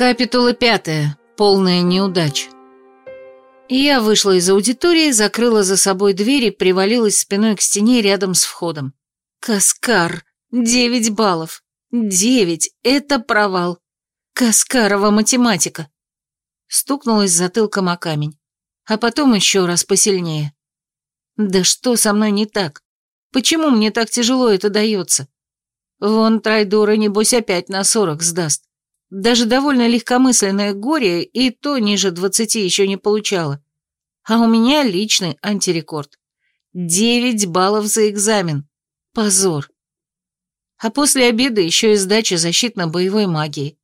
Капитула пятая. Полная неудача. Я вышла из аудитории, закрыла за собой дверь и привалилась спиной к стене рядом с входом. Каскар. Девять баллов. Девять. Это провал. Каскарова математика. Стукнулась затылком о камень. А потом еще раз посильнее. Да что со мной не так? Почему мне так тяжело это дается? Вон Трайдора, небось, опять на сорок сдаст. Даже довольно легкомысленное горе и то ниже двадцати еще не получала. А у меня личный антирекорд. Девять баллов за экзамен. Позор. А после обеда еще и сдача защитно-боевой магии.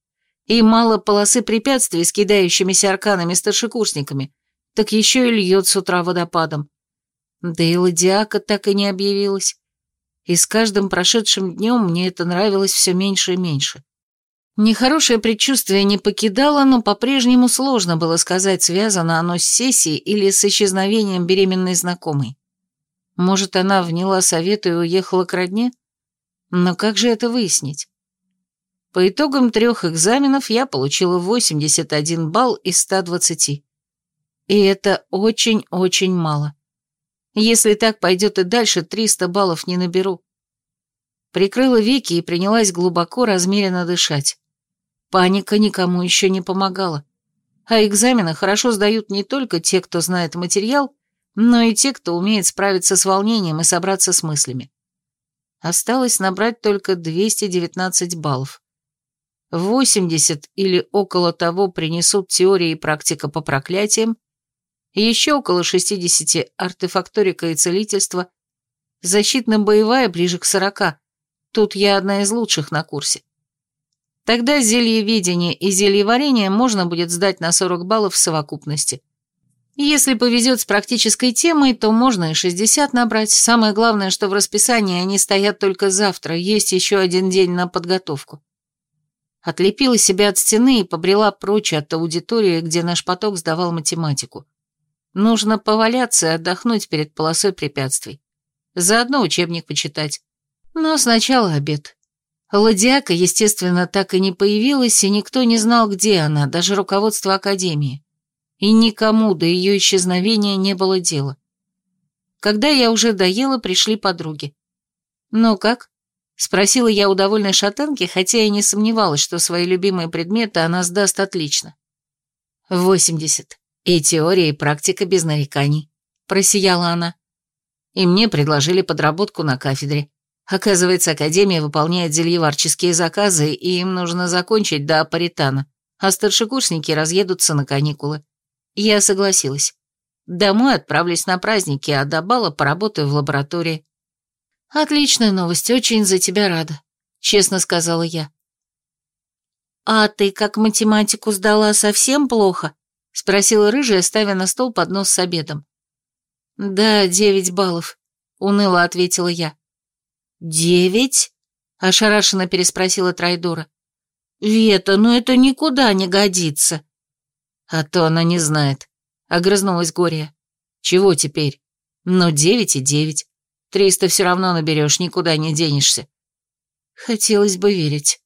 И мало полосы препятствий с кидающимися арканами старшекурсниками, так еще и льет с утра водопадом. Да и ладиака так и не объявилась. И с каждым прошедшим днем мне это нравилось все меньше и меньше. Нехорошее предчувствие не покидало, но по-прежнему сложно было сказать, связано оно с сессией или с исчезновением беременной знакомой. Может, она вняла совету и уехала к родне? Но как же это выяснить? По итогам трех экзаменов я получила 81 балл из 120. И это очень-очень мало. Если так пойдет и дальше, 300 баллов не наберу. Прикрыла веки и принялась глубоко, размеренно дышать. Паника никому еще не помогала. А экзамены хорошо сдают не только те, кто знает материал, но и те, кто умеет справиться с волнением и собраться с мыслями. Осталось набрать только 219 баллов. 80 или около того принесут теория и практика по проклятиям, еще около 60 артефакторика и целительство, защитно-боевая ближе к 40. Тут я одна из лучших на курсе. Тогда зельеведение и зельеварение можно будет сдать на 40 баллов в совокупности. Если повезет с практической темой, то можно и 60 набрать. Самое главное, что в расписании они стоят только завтра, есть еще один день на подготовку. Отлепила себя от стены и побрела прочь от аудитории, где наш поток сдавал математику. Нужно поваляться и отдохнуть перед полосой препятствий. Заодно учебник почитать. Но сначала обед. Ладиака, естественно, так и не появилась, и никто не знал, где она, даже руководство Академии. И никому до ее исчезновения не было дела. Когда я уже доела, пришли подруги. «Ну как?» — спросила я у довольной шатенки, хотя и не сомневалась, что свои любимые предметы она сдаст отлично. «Восемьдесят. И теория, и практика без нареканий», — просияла она. И мне предложили подработку на кафедре. Оказывается, Академия выполняет зельеварческие заказы, и им нужно закончить до апаритана, а старшекурсники разъедутся на каникулы. Я согласилась. Домой отправлюсь на праздники, а до бала поработаю в лаборатории. «Отличная новость, очень за тебя рада», — честно сказала я. «А ты как математику сдала совсем плохо?» — спросила рыжая, ставя на стол поднос с обедом. «Да, девять баллов», — уныло ответила я. «Девять?» — ошарашенно переспросила Трайдора. «Вета, ну это никуда не годится». «А то она не знает», — огрызнулась Гория. «Чего теперь? Ну, девять и девять. Триста все равно наберешь, никуда не денешься». Хотелось бы верить.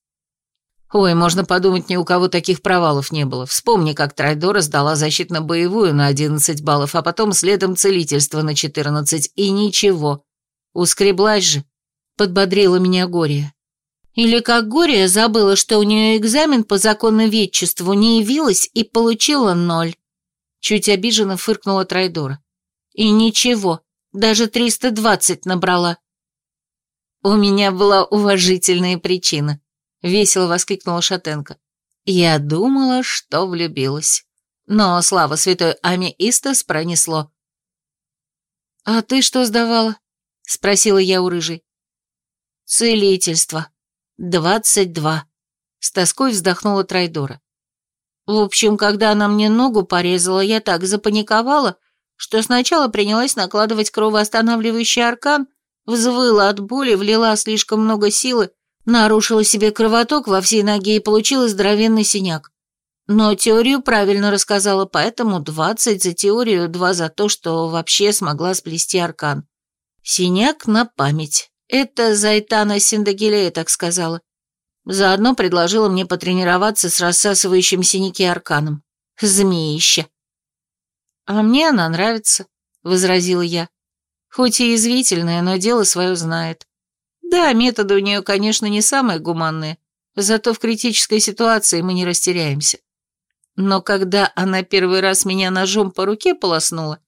Ой, можно подумать, ни у кого таких провалов не было. Вспомни, как Трайдора сдала защитно-боевую на одиннадцать баллов, а потом следом целительство на четырнадцать и ничего. Ускреблась же подбодрила меня Гория. Или как Гория забыла, что у нее экзамен по законоведчеству не явилась и получила ноль. Чуть обиженно фыркнула Трайдора. И ничего, даже 320 набрала. У меня была уважительная причина, весело воскликнула Шатенко. Я думала, что влюбилась. Но, слава святой Ами Истас, пронесло. «А ты что сдавала?» — спросила я у рыжей. «Целительство. Двадцать два», — с тоской вздохнула Трайдора. «В общем, когда она мне ногу порезала, я так запаниковала, что сначала принялась накладывать кровоостанавливающий аркан, взвыла от боли, влила слишком много силы, нарушила себе кровоток во всей ноге и получила здоровенный синяк. Но теорию правильно рассказала, поэтому двадцать за теорию, два за то, что вообще смогла сплести аркан. Синяк на память. Это Зайтана Синдагилея так сказала. Заодно предложила мне потренироваться с рассасывающим синяки арканом. Змеище. «А мне она нравится», — возразила я. «Хоть и язвительная, но дело свое знает. Да, методы у нее, конечно, не самые гуманные, зато в критической ситуации мы не растеряемся. Но когда она первый раз меня ножом по руке полоснула,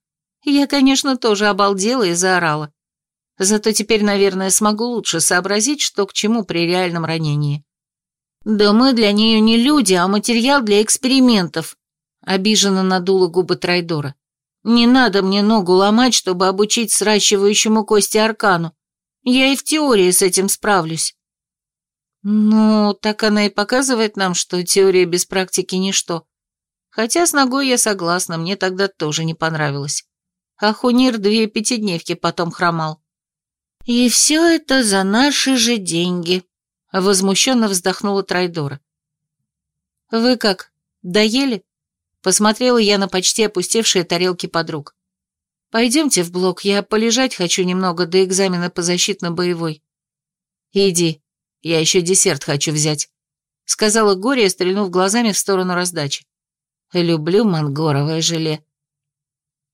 я, конечно, тоже обалдела и заорала. Зато теперь, наверное, смогу лучше сообразить, что к чему при реальном ранении. «Да мы для нее не люди, а материал для экспериментов», — обиженно надула губы Трайдора. «Не надо мне ногу ломать, чтобы обучить сращивающему кости аркану. Я и в теории с этим справлюсь». «Ну, так она и показывает нам, что теория без практики ничто. Хотя с ногой я согласна, мне тогда тоже не понравилось. А Хунир две пятидневки потом хромал. «И все это за наши же деньги», — возмущенно вздохнула Трайдора. «Вы как, доели?» Посмотрела я на почти опустевшие тарелки подруг. «Пойдемте в блок, я полежать хочу немного до экзамена по защитно-боевой». «Иди, я еще десерт хочу взять», — сказала Гория, стрельнув глазами в сторону раздачи. «Люблю мангоровое желе».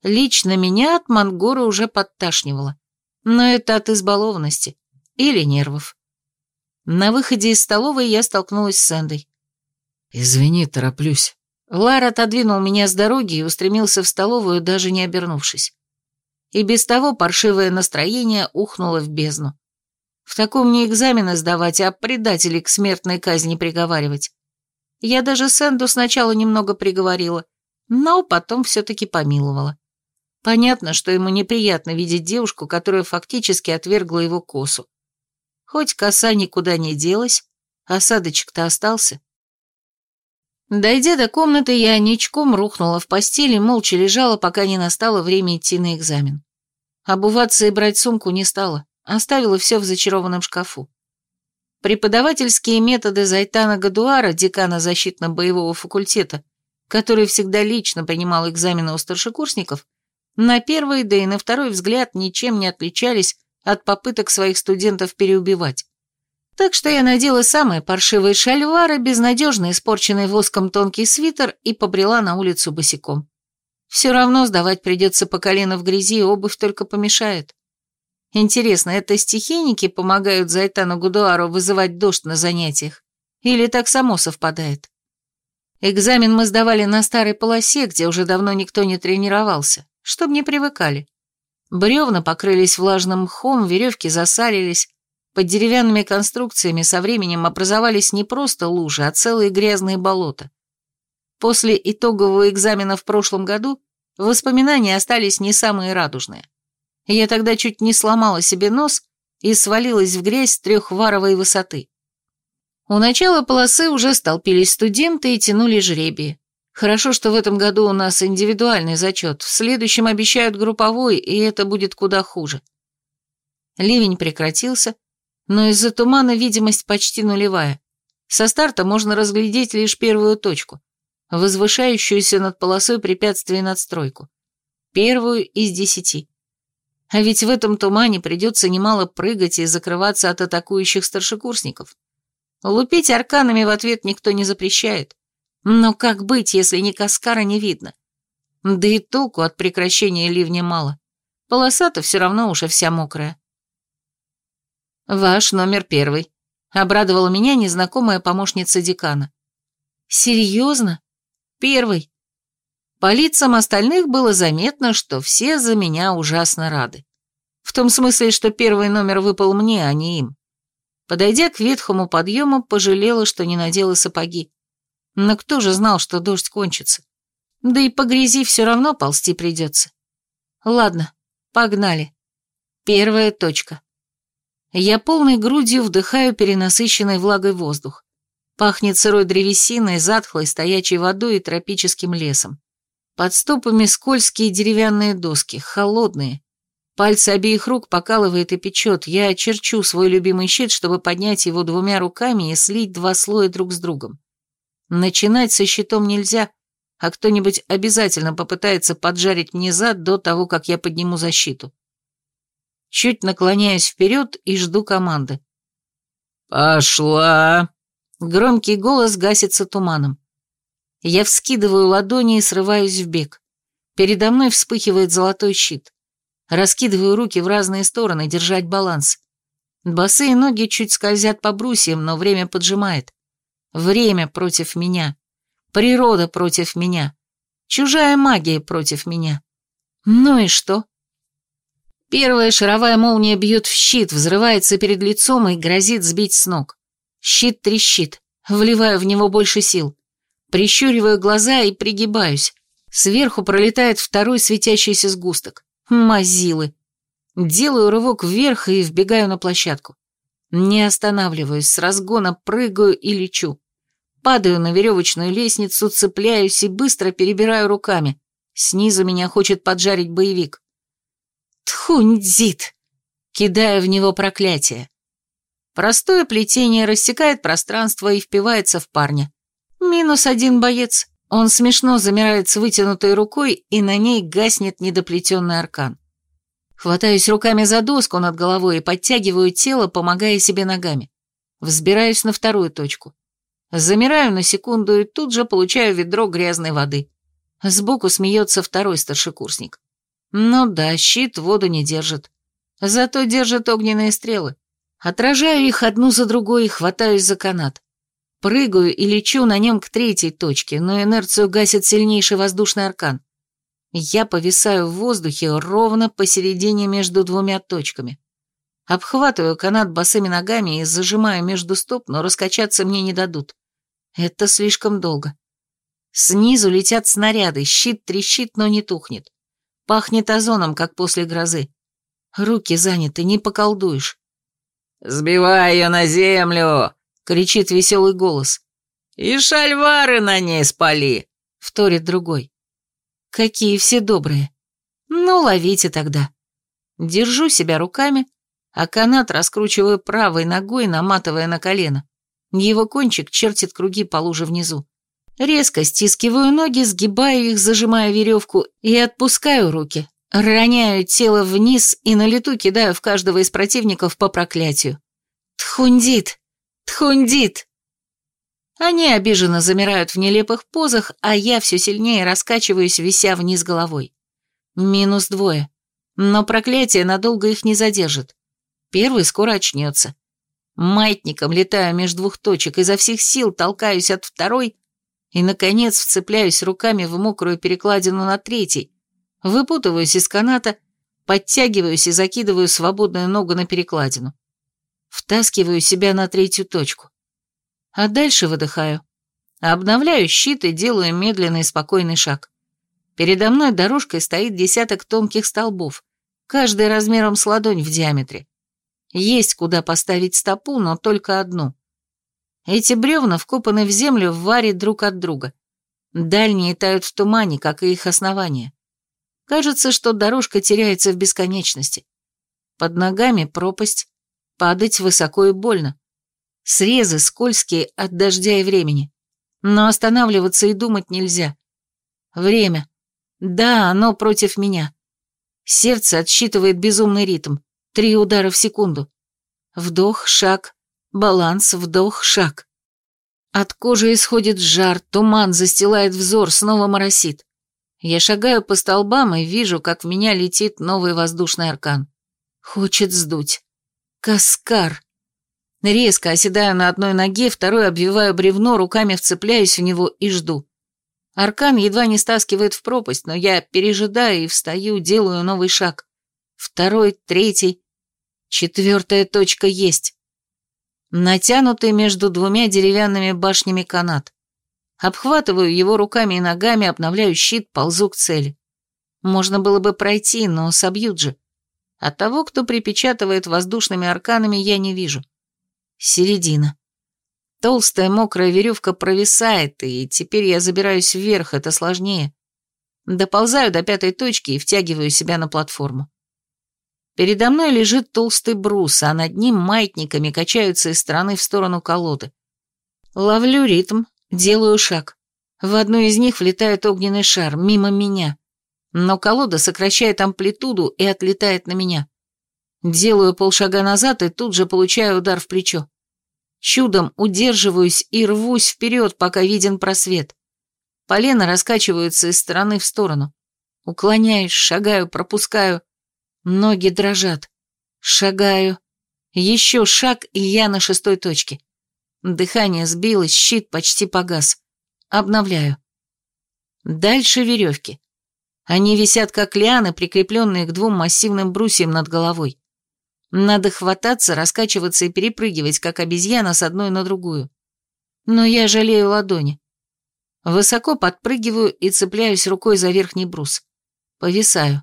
Лично меня от мангора уже подташнивало. Но это от избалованности. Или нервов. На выходе из столовой я столкнулась с Сэндой. «Извини, тороплюсь». Лар отодвинул меня с дороги и устремился в столовую, даже не обернувшись. И без того паршивое настроение ухнуло в бездну. В таком не экзамены сдавать, а предателей к смертной казни приговаривать. Я даже Сэнду сначала немного приговорила, но потом все-таки помиловала. Понятно, что ему неприятно видеть девушку, которая фактически отвергла его косу. Хоть коса никуда не делась, осадочек-то остался. Дойдя до комнаты, я ничком рухнула в постели, молча лежала, пока не настало время идти на экзамен. Обуваться и брать сумку не стала, оставила все в зачарованном шкафу. Преподавательские методы Зайтана Гадуара, декана защитно-боевого факультета, который всегда лично принимал экзамены у старшекурсников, на первый, да и на второй взгляд ничем не отличались от попыток своих студентов переубивать. Так что я надела самые паршивые шальвары, безнадежно испорченный воском тонкий свитер и побрела на улицу босиком. Все равно сдавать придется по колено в грязи, обувь только помешает. Интересно, это стихийники помогают Зайтану Гудуару вызывать дождь на занятиях? Или так само совпадает? Экзамен мы сдавали на старой полосе, где уже давно никто не тренировался чтобы не привыкали. Бревна покрылись влажным мхом, веревки засалились, под деревянными конструкциями со временем образовались не просто лужи, а целые грязные болота. После итогового экзамена в прошлом году воспоминания остались не самые радужные. Я тогда чуть не сломала себе нос и свалилась в грязь с трехваровой высоты. У начала полосы уже столпились студенты и тянули жребии. Хорошо, что в этом году у нас индивидуальный зачет, в следующем обещают групповой, и это будет куда хуже. Ливень прекратился, но из-за тумана видимость почти нулевая. Со старта можно разглядеть лишь первую точку, возвышающуюся над полосой препятствий надстройку. Первую из десяти. А ведь в этом тумане придется немало прыгать и закрываться от атакующих старшекурсников. Лупить арканами в ответ никто не запрещает. Но как быть, если ни Каскара не видно? Да и толку от прекращения ливня мало. Полоса-то все равно уже вся мокрая. «Ваш номер первый», — обрадовала меня незнакомая помощница декана. «Серьезно? Первый?» По лицам остальных было заметно, что все за меня ужасно рады. В том смысле, что первый номер выпал мне, а не им. Подойдя к ветхому подъему, пожалела, что не надела сапоги. Но кто же знал, что дождь кончится? Да и по грязи все равно ползти придется. Ладно, погнали. Первая точка. Я полной грудью вдыхаю перенасыщенный влагой воздух. Пахнет сырой древесиной, затхлой, стоячей водой и тропическим лесом. Под стопами скользкие деревянные доски, холодные. Пальцы обеих рук покалывает и печет. Я очерчу свой любимый щит, чтобы поднять его двумя руками и слить два слоя друг с другом. Начинать со щитом нельзя, а кто-нибудь обязательно попытается поджарить мне зад до того, как я подниму защиту. Чуть наклоняюсь вперед и жду команды. «Пошла!» Громкий голос гасится туманом. Я вскидываю ладони и срываюсь в бег. Передо мной вспыхивает золотой щит. Раскидываю руки в разные стороны, держать баланс. Босые ноги чуть скользят по брусьям, но время поджимает. Время против меня. Природа против меня. Чужая магия против меня. Ну и что? Первая шаровая молния бьет в щит, взрывается перед лицом и грозит сбить с ног. Щит трещит, вливаю в него больше сил. Прищуриваю глаза и пригибаюсь. Сверху пролетает второй светящийся сгусток. Мазилы. Делаю рывок вверх и вбегаю на площадку. Не останавливаюсь, с разгона прыгаю и лечу. Падаю на веревочную лестницу, цепляюсь и быстро перебираю руками. Снизу меня хочет поджарить боевик. Тхундзит! Кидаю в него проклятие. Простое плетение рассекает пространство и впивается в парня. Минус один боец. Он смешно замирает с вытянутой рукой, и на ней гаснет недоплетенный аркан. Хватаюсь руками за доску над головой и подтягиваю тело, помогая себе ногами. Взбираюсь на вторую точку. Замираю на секунду и тут же получаю ведро грязной воды. Сбоку смеется второй старшекурсник. Ну да, щит воду не держит. Зато держит огненные стрелы. Отражаю их одну за другой и хватаюсь за канат. Прыгаю и лечу на нем к третьей точке, но инерцию гасит сильнейший воздушный аркан. Я повисаю в воздухе ровно посередине между двумя точками. Обхватываю канат босыми ногами и зажимаю между стоп, но раскачаться мне не дадут. Это слишком долго. Снизу летят снаряды, щит трещит, но не тухнет. Пахнет озоном, как после грозы. Руки заняты, не поколдуешь. «Сбивай ее на землю!» — кричит веселый голос. «И шальвары на ней спали!» — вторит другой. «Какие все добрые! Ну, ловите тогда!» Держу себя руками, а канат раскручиваю правой ногой, наматывая на колено. Его кончик чертит круги по луже внизу. Резко стискиваю ноги, сгибаю их, зажимая веревку, и отпускаю руки. Роняю тело вниз и на лету кидаю в каждого из противников по проклятию. Тхундит! Тхундит! Они обиженно замирают в нелепых позах, а я все сильнее раскачиваюсь, вися вниз головой. Минус двое. Но проклятие надолго их не задержит. Первый скоро очнется. Маятником летаю между двух точек, изо всех сил толкаюсь от второй и, наконец, вцепляюсь руками в мокрую перекладину на третий, выпутываюсь из каната, подтягиваюсь и закидываю свободную ногу на перекладину. Втаскиваю себя на третью точку. А дальше выдыхаю. Обновляю щит и делаю медленный спокойный шаг. Передо мной дорожкой стоит десяток тонких столбов, каждый размером с ладонь в диаметре. Есть куда поставить стопу, но только одну. Эти бревна вкопаны в землю в варе друг от друга. Дальние тают в тумане, как и их основания. Кажется, что дорожка теряется в бесконечности. Под ногами пропасть, падать высоко и больно. Срезы скользкие от дождя и времени. Но останавливаться и думать нельзя. Время. Да, оно против меня. Сердце отсчитывает безумный ритм. Три удара в секунду. Вдох, шаг, баланс, вдох, шаг. От кожи исходит жар, туман застилает взор, снова моросит. Я шагаю по столбам и вижу, как в меня летит новый воздушный аркан. Хочет сдуть. Каскар. Резко оседаю на одной ноге, второй обвиваю бревно, руками вцепляюсь в него и жду. Аркан едва не стаскивает в пропасть, но я пережидаю и встаю, делаю новый шаг. Второй, третий. Четвертая точка есть. Натянутый между двумя деревянными башнями канат. Обхватываю его руками и ногами, обновляю щит, ползу к цели. Можно было бы пройти, но собьют же. А того, кто припечатывает воздушными арканами, я не вижу. Середина. Толстая мокрая веревка провисает, и теперь я забираюсь вверх, это сложнее. Доползаю до пятой точки и втягиваю себя на платформу. Передо мной лежит толстый брус, а над ним маятниками качаются из стороны в сторону колоды. Ловлю ритм, делаю шаг. В одну из них влетает огненный шар, мимо меня. Но колода сокращает амплитуду и отлетает на меня. Делаю полшага назад и тут же получаю удар в плечо. Чудом удерживаюсь и рвусь вперед, пока виден просвет. Полено раскачиваются из стороны в сторону. Уклоняюсь, шагаю, пропускаю. Ноги дрожат. Шагаю. Еще шаг, и я на шестой точке. Дыхание сбилось, щит почти погас. Обновляю. Дальше веревки. Они висят как лианы, прикрепленные к двум массивным брусьям над головой. Надо хвататься, раскачиваться и перепрыгивать, как обезьяна, с одной на другую. Но я жалею ладони. Высоко подпрыгиваю и цепляюсь рукой за верхний брус. Повисаю.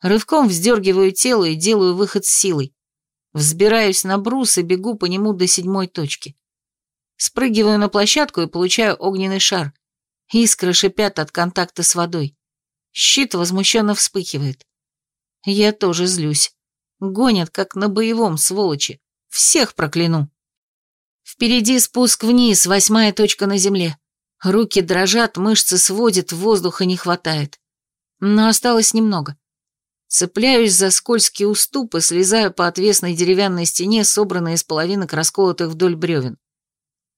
Рывком вздергиваю тело и делаю выход с силой. Взбираюсь на брус и бегу по нему до седьмой точки. Спрыгиваю на площадку и получаю огненный шар. Искры шипят от контакта с водой. Щит возмущенно вспыхивает. Я тоже злюсь. Гонят, как на боевом, сволочи. Всех прокляну. Впереди спуск вниз, восьмая точка на земле. Руки дрожат, мышцы сводят, воздуха не хватает. Но осталось немного. Цепляюсь за скользкий уступ и слезаю по отвесной деревянной стене, собранной из половинок расколотых вдоль бревен.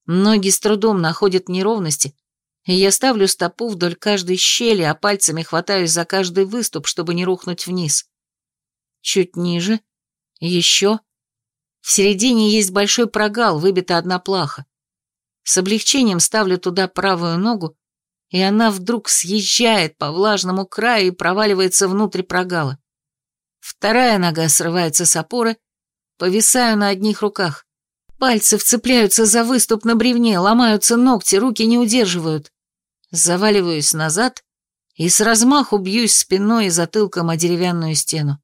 Ноги с трудом находят неровности, и я ставлю стопу вдоль каждой щели, а пальцами хватаюсь за каждый выступ, чтобы не рухнуть вниз. Чуть ниже. Еще. В середине есть большой прогал, выбита одна плаха. С облегчением ставлю туда правую ногу, и она вдруг съезжает по влажному краю и проваливается внутрь прогала. Вторая нога срывается с опоры, повисаю на одних руках. Пальцы вцепляются за выступ на бревне, ломаются ногти, руки не удерживают. Заваливаюсь назад и с размаху бьюсь спиной и затылком о деревянную стену.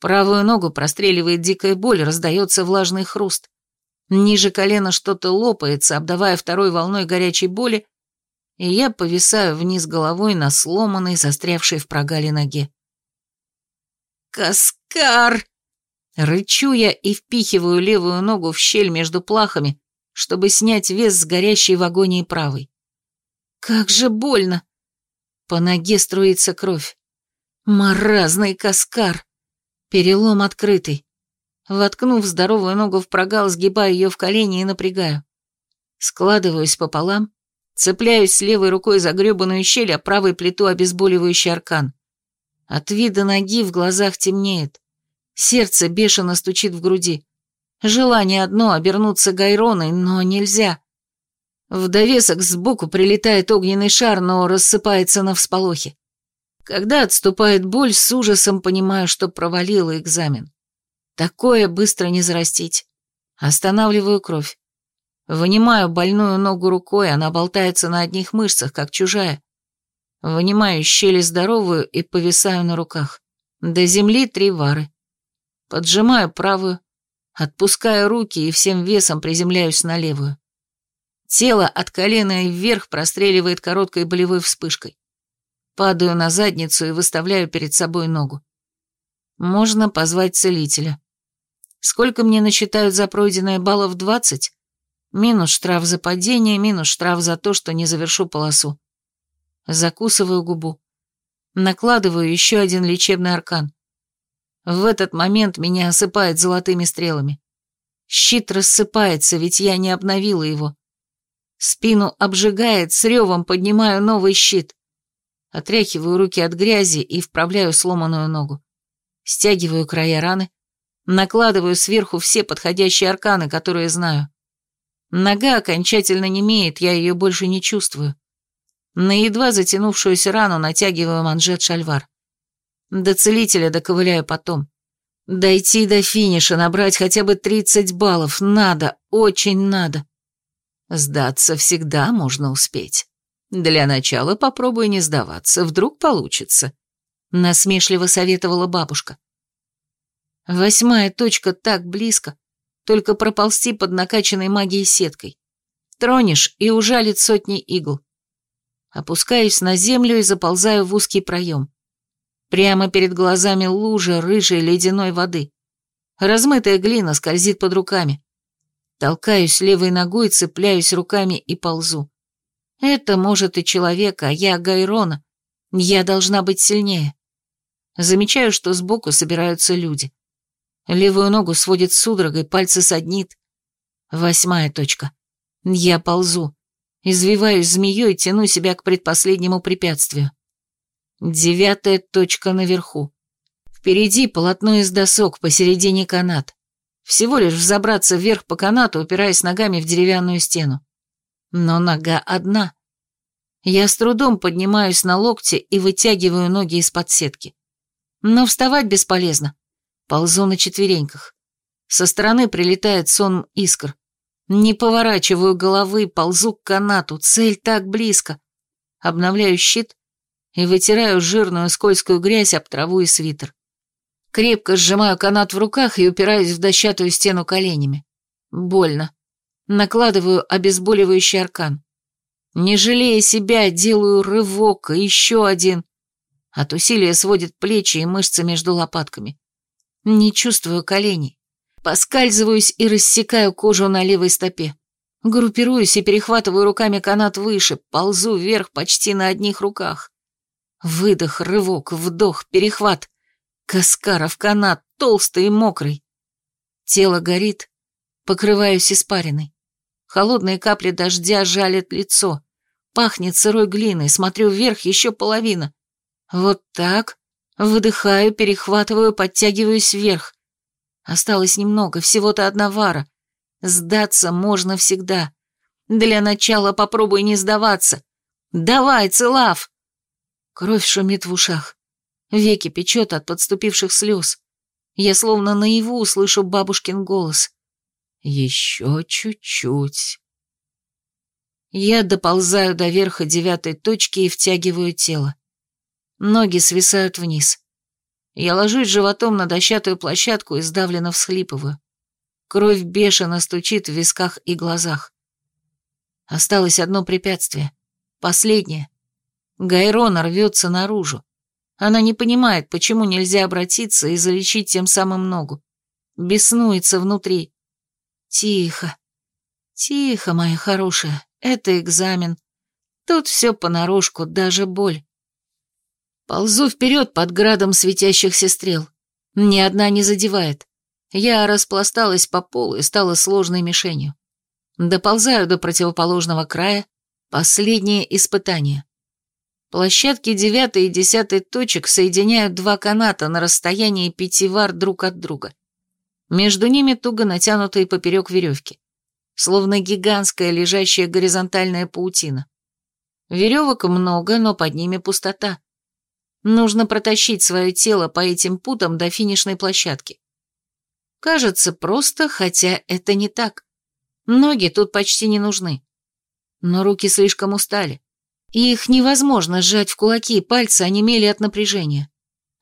Правую ногу простреливает дикая боль, раздается влажный хруст. Ниже колена что-то лопается, обдавая второй волной горячей боли, и я повисаю вниз головой на сломанной, застрявшей в прогале ноге. «Каскар!» Рычу я и впихиваю левую ногу в щель между плахами, чтобы снять вес с горящей в агонии правой. Как же больно! По ноге струится кровь. Маразный каскар! Перелом открытый. Воткнув здоровую ногу в прогал, сгибаю ее в колени и напрягаю. Складываюсь пополам, цепляюсь левой рукой за гребаную щель, а правой плиту обезболивающий аркан. От вида ноги в глазах темнеет. Сердце бешено стучит в груди. Желание одно — обернуться Гайроной, но нельзя. В довесок сбоку прилетает огненный шар, но рассыпается на всполохе. Когда отступает боль, с ужасом понимаю, что провалила экзамен. Такое быстро не зарастить. Останавливаю кровь. Вынимаю больную ногу рукой, она болтается на одних мышцах, как чужая. Вынимаю щели здоровую и повисаю на руках. До земли три вары. Поджимаю правую, отпускаю руки и всем весом приземляюсь на левую. Тело от колена и вверх простреливает короткой болевой вспышкой. Падаю на задницу и выставляю перед собой ногу. Можно позвать целителя. Сколько мне насчитают за пройденное баллов двадцать? Минус штраф за падение, минус штраф за то, что не завершу полосу. Закусываю губу. Накладываю еще один лечебный аркан. В этот момент меня осыпает золотыми стрелами. Щит рассыпается, ведь я не обновила его. Спину обжигает, с ревом поднимаю новый щит. Отряхиваю руки от грязи и вправляю сломанную ногу. Стягиваю края раны, накладываю сверху все подходящие арканы, которые знаю. Нога окончательно немеет, я ее больше не чувствую. На едва затянувшуюся рану натягиваю манжет-шальвар. До целителя доковыляю потом. Дойти до финиша, набрать хотя бы 30 баллов. Надо, очень надо. Сдаться всегда можно успеть. Для начала попробуй не сдаваться, вдруг получится. Насмешливо советовала бабушка. Восьмая точка так близко, только проползти под накачанной магией сеткой. Тронешь и ужалит сотни игл. Опускаюсь на землю и заползаю в узкий проем. Прямо перед глазами лужа рыжей ледяной воды. Размытая глина скользит под руками. Толкаюсь левой ногой, цепляюсь руками и ползу. Это может и человек, а я Гайрона. Я должна быть сильнее. Замечаю, что сбоку собираются люди. Левую ногу сводит судорогой, пальцы саднит. Восьмая точка. Я ползу. Извиваюсь змеей, тяну себя к предпоследнему препятствию. Девятая точка наверху. Впереди полотно из досок, посередине канат. Всего лишь взобраться вверх по канату, упираясь ногами в деревянную стену. Но нога одна. Я с трудом поднимаюсь на локте и вытягиваю ноги из-под сетки. Но вставать бесполезно. Ползу на четвереньках. Со стороны прилетает сон искр. Не поворачиваю головы, ползу к канату, цель так близко. Обновляю щит и вытираю жирную скользкую грязь об траву и свитер. Крепко сжимаю канат в руках и упираюсь в дощатую стену коленями. Больно. Накладываю обезболивающий аркан. Не жалея себя, делаю рывок и еще один. От усилия сводит плечи и мышцы между лопатками. Не чувствую коленей. Поскальзываюсь и рассекаю кожу на левой стопе. Группируюсь и перехватываю руками канат выше, ползу вверх почти на одних руках. Выдох, рывок, вдох, перехват. Каскаров канат, толстый и мокрый. Тело горит, покрываюсь испариной. Холодные капли дождя жалят лицо. Пахнет сырой глиной, смотрю вверх, еще половина. Вот так. Выдыхаю, перехватываю, подтягиваюсь вверх. Осталось немного, всего-то одна вара. Сдаться можно всегда. Для начала попробуй не сдаваться. Давай, Целав! Кровь шумит в ушах. Веки печет от подступивших слез. Я словно наяву слышу бабушкин голос. Еще чуть-чуть. Я доползаю до верха девятой точки и втягиваю тело. Ноги свисают вниз. Я ложусь животом на дощатую площадку и сдавленно всхлипываю. Кровь бешено стучит в висках и глазах. Осталось одно препятствие. Последнее. Гайрона рвется наружу. Она не понимает, почему нельзя обратиться и залечить тем самым ногу. Беснуется внутри. Тихо. Тихо, моя хорошая. Это экзамен. Тут все понарошку, даже боль. Ползу вперед под градом светящихся стрел. Ни одна не задевает. Я распласталась по полу и стала сложной мишенью. Доползаю до противоположного края. Последнее испытание. Площадки девятой и десятой точек соединяют два каната на расстоянии пяти вар друг от друга. Между ними туго натянутые поперек веревки. Словно гигантская лежащая горизонтальная паутина. Веревок много, но под ними пустота. Нужно протащить свое тело по этим путам до финишной площадки. Кажется просто, хотя это не так. Ноги тут почти не нужны. Но руки слишком устали. Их невозможно сжать в кулаки, пальцы онемели от напряжения.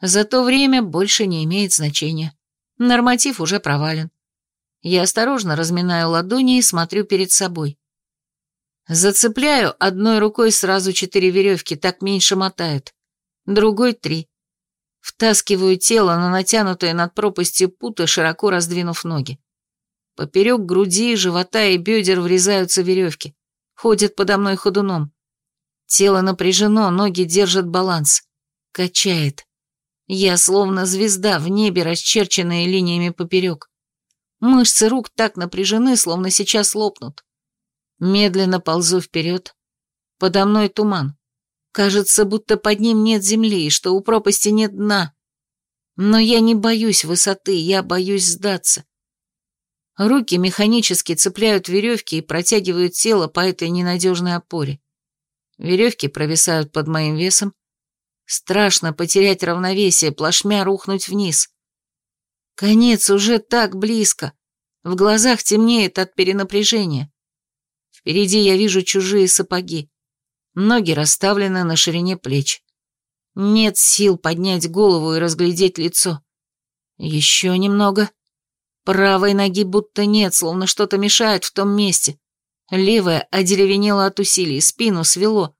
За то время больше не имеет значения. Норматив уже провален. Я осторожно разминаю ладони и смотрю перед собой. Зацепляю одной рукой сразу четыре веревки, так меньше мотает другой три. Втаскиваю тело на натянутые над пропастью путы, широко раздвинув ноги. Поперек груди, живота и бедер врезаются веревки. Ходят подо мной ходуном. Тело напряжено, ноги держат баланс. Качает. Я словно звезда в небе, расчерченная линиями поперек. Мышцы рук так напряжены, словно сейчас лопнут. Медленно ползу вперед. Подо мной туман. Кажется, будто под ним нет земли, что у пропасти нет дна. Но я не боюсь высоты, я боюсь сдаться. Руки механически цепляют веревки и протягивают тело по этой ненадежной опоре. Веревки провисают под моим весом. Страшно потерять равновесие, плашмя рухнуть вниз. Конец уже так близко. В глазах темнеет от перенапряжения. Впереди я вижу чужие сапоги. Ноги расставлены на ширине плеч. Нет сил поднять голову и разглядеть лицо. Еще немного. Правой ноги будто нет, словно что-то мешает в том месте. Левая одеревенела от усилий, спину свело.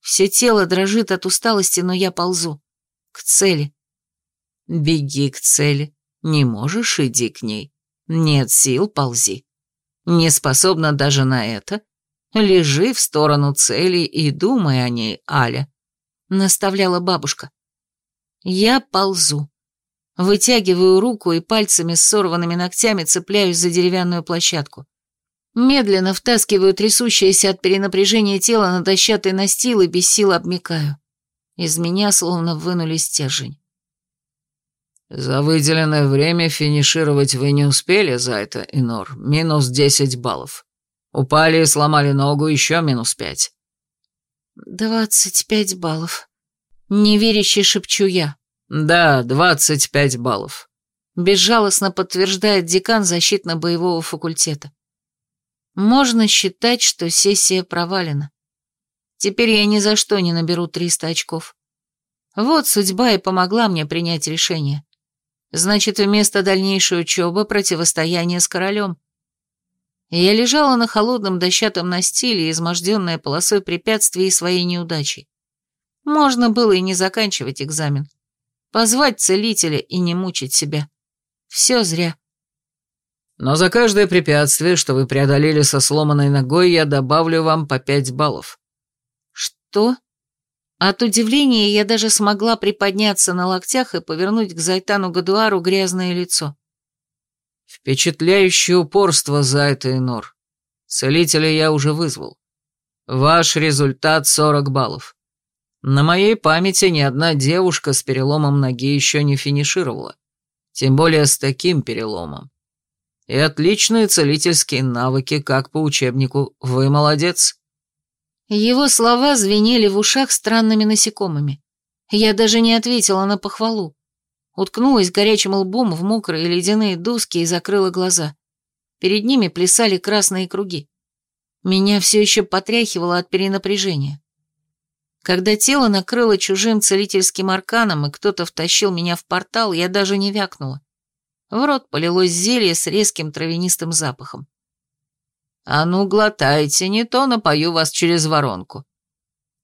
Все тело дрожит от усталости, но я ползу. К цели. Беги к цели. Не можешь, иди к ней. Нет сил, ползи. Не способна даже на это, Лежи в сторону цели и думай о ней, Аля», — наставляла бабушка. Я ползу. Вытягиваю руку и пальцами с сорванными ногтями цепляюсь за деревянную площадку. Медленно втаскиваю трясущееся от перенапряжения тело на дощатый настил и без сил обмикаю. Из меня словно вынули стержень. «За выделенное время финишировать вы не успели за это, Инор. Минус десять баллов. Упали и сломали ногу, еще минус пять». «Двадцать пять баллов», — неверяще шепчу я. «Да, двадцать пять баллов», — безжалостно подтверждает декан защитно-боевого факультета. Можно считать, что сессия провалена. Теперь я ни за что не наберу триста очков. Вот судьба и помогла мне принять решение. Значит, вместо дальнейшей учебы противостояние с королем. Я лежала на холодном дощатом настиле, изможденная полосой препятствий и своей неудачей. Можно было и не заканчивать экзамен. Позвать целителя и не мучить себя. Все зря. Но за каждое препятствие, что вы преодолели со сломанной ногой, я добавлю вам по пять баллов. Что? От удивления я даже смогла приподняться на локтях и повернуть к Зайтану Гадуару грязное лицо. Впечатляющее упорство за это, Инор. Целителя я уже вызвал. Ваш результат 40 баллов. На моей памяти ни одна девушка с переломом ноги еще не финишировала. Тем более с таким переломом. И отличные целительские навыки, как по учебнику. Вы молодец. Его слова звенели в ушах странными насекомыми. Я даже не ответила на похвалу. Уткнулась горячим лбом в мокрые ледяные доски и закрыла глаза. Перед ними плясали красные круги. Меня все еще потряхивало от перенапряжения. Когда тело накрыло чужим целительским арканом, и кто-то втащил меня в портал, я даже не вякнула. В рот полилось зелье с резким травянистым запахом. «А ну, глотайте, не то напою вас через воронку».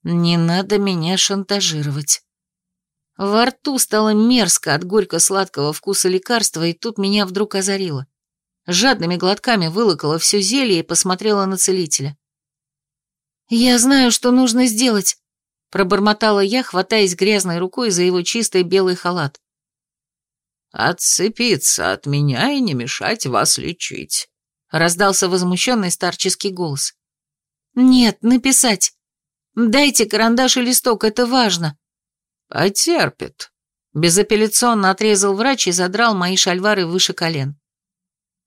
«Не надо меня шантажировать». Во рту стало мерзко от горько-сладкого вкуса лекарства, и тут меня вдруг озарило. Жадными глотками вылокала все зелье и посмотрела на целителя. «Я знаю, что нужно сделать», — пробормотала я, хватаясь грязной рукой за его чистый белый халат. «Отцепиться от меня и не мешать вас лечить», раздался возмущенный старческий голос. «Нет, написать. Дайте карандаш и листок, это важно». «Потерпит», — безапелляционно отрезал врач и задрал мои шальвары выше колен.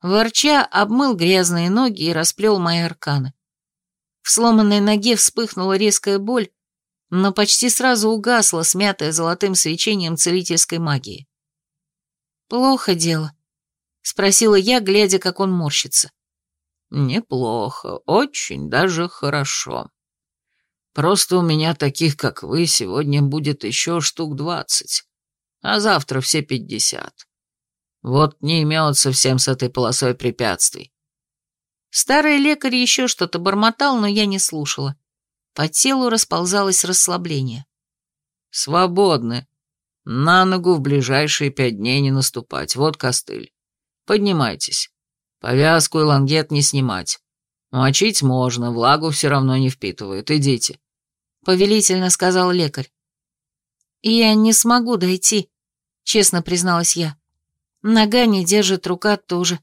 Ворча обмыл грязные ноги и расплел мои арканы. В сломанной ноге вспыхнула резкая боль, но почти сразу угасла, смятая золотым свечением целительской магии. «Плохо дело», — спросила я, глядя, как он морщится. Неплохо, очень даже хорошо. Просто у меня таких, как вы, сегодня будет еще штук двадцать, а завтра все пятьдесят. Вот не имется всем с этой полосой препятствий. Старый лекарь еще что-то бормотал, но я не слушала. По телу расползалось расслабление. Свободны. На ногу в ближайшие пять дней не наступать. Вот костыль. Поднимайтесь. Повязку и лангет не снимать. Мочить можно, влагу все равно не впитывает. Идите. Повелительно сказал лекарь. Я не смогу дойти, честно призналась я. Нога не держит, рука тоже.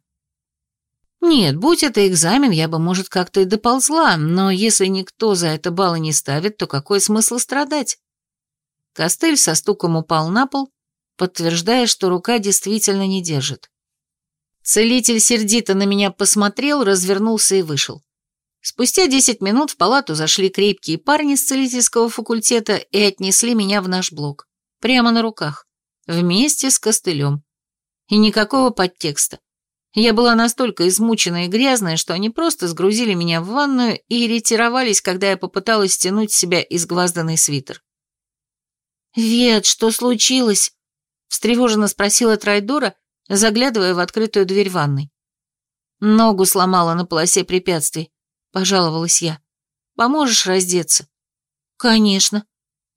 Нет, будь это экзамен, я бы, может, как-то и доползла, но если никто за это баллы не ставит, то какой смысл страдать? Костыль со стуком упал на пол, подтверждая, что рука действительно не держит. Целитель сердито на меня посмотрел, развернулся и вышел. Спустя десять минут в палату зашли крепкие парни с целительского факультета и отнесли меня в наш блок. Прямо на руках. Вместе с костылем. И никакого подтекста. Я была настолько измучена и грязная, что они просто сгрузили меня в ванную и ретировались, когда я попыталась стянуть себя изгвазданный свитер. «Вет, что случилось?» — встревоженно спросила Трайдора, заглядывая в открытую дверь ванной. «Ногу сломала на полосе препятствий», — пожаловалась я. «Поможешь раздеться?» «Конечно.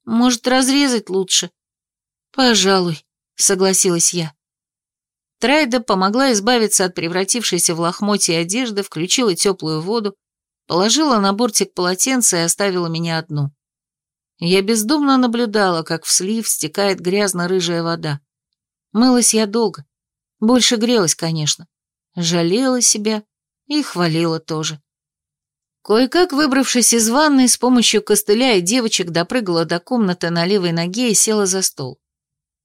Может, разрезать лучше?» «Пожалуй», — согласилась я. Трайда помогла избавиться от превратившейся в лохмотье одежды, включила теплую воду, положила на бортик полотенце и оставила меня одну. Я бездумно наблюдала, как в слив стекает грязно-рыжая вода. Мылась я долго, больше грелась, конечно. Жалела себя, И хвалила тоже. Кое-как, выбравшись из ванной, с помощью костыля и девочек допрыгала до комнаты на левой ноге и села за стол.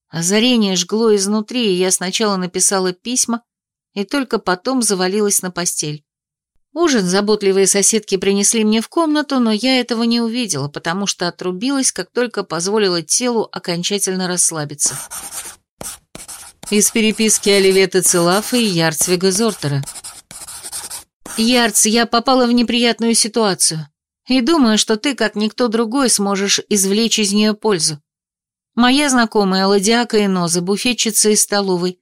Озарение жгло изнутри, и я сначала написала письма, и только потом завалилась на постель. Ужин заботливые соседки принесли мне в комнату, но я этого не увидела, потому что отрубилась, как только позволила телу окончательно расслабиться. Из переписки Оливеты Целафа и Ярцвига Зортера. «Ярц, я попала в неприятную ситуацию, и думаю, что ты, как никто другой, сможешь извлечь из нее пользу. Моя знакомая Ладиака Иноза, буфетчица из столовой,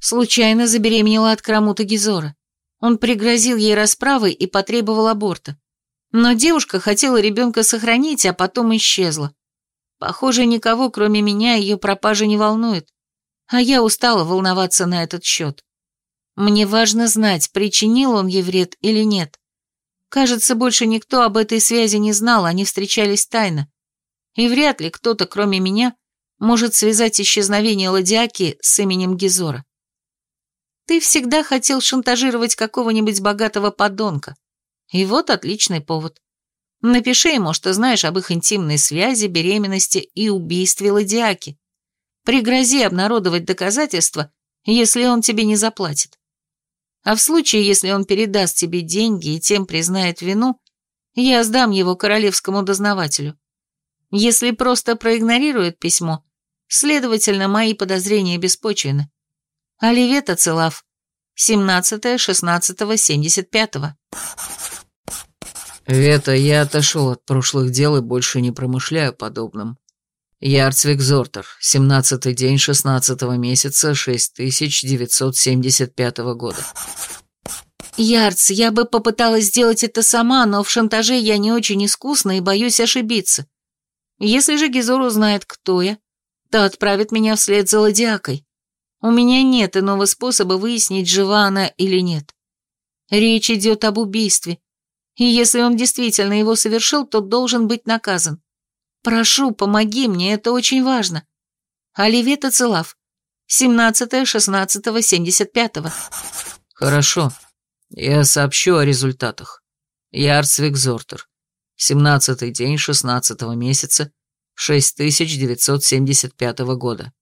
случайно забеременела от Крамута Гизора. Он пригрозил ей расправой и потребовал аборта. Но девушка хотела ребенка сохранить, а потом исчезла. Похоже, никого, кроме меня, ее пропажа не волнует. А я устала волноваться на этот счет. Мне важно знать, причинил он ей вред или нет. Кажется, больше никто об этой связи не знал, они встречались тайно. И вряд ли кто-то, кроме меня, может связать исчезновение Ладиаки с именем Гизора. Ты всегда хотел шантажировать какого-нибудь богатого подонка. И вот отличный повод. Напиши ему, что знаешь об их интимной связи, беременности и убийстве Ладиаки. Пригрози обнародовать доказательства, если он тебе не заплатит. А в случае, если он передаст тебе деньги и тем признает вину, я сдам его королевскому дознавателю. Если просто проигнорирует письмо, следовательно, мои подозрения беспочвены. Оливета Целав. 17-16-75. Вета, я отошел от прошлых дел и больше не промышляю подобным. Ярцвик Зортер, 17-й день 16-го месяца 6975 года. Ярц, я бы попыталась сделать это сама, но в шантаже я не очень искусна и боюсь ошибиться. Если же Гизор узнает, кто я, то отправит меня вслед за Ладиакой. У меня нет иного способа выяснить, жива она или нет. Речь идет об убийстве, и если он действительно его совершил, то должен быть наказан. Прошу, помоги мне, это очень важно. Оливета Целав, 17-16-75. Хорошо, я сообщу о результатах. Ярцвик Зортер, 17-й день 16 месяца 6975 года.